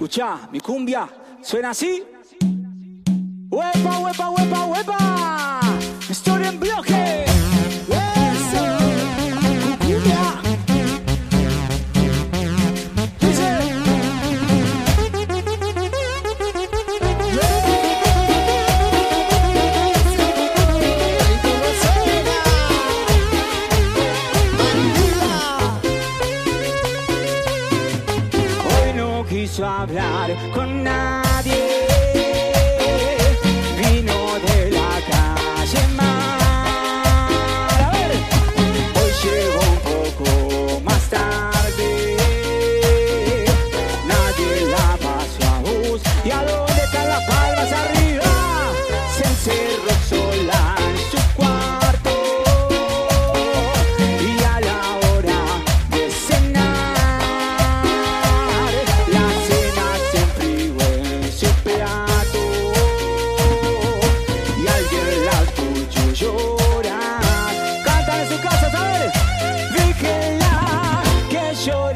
Escucha, mi cumbia suena así. ¡Huepa, huepa, huepa, huepa! ¡Historia en bloque! quiso hablar con nadie.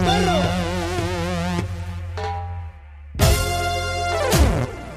perro!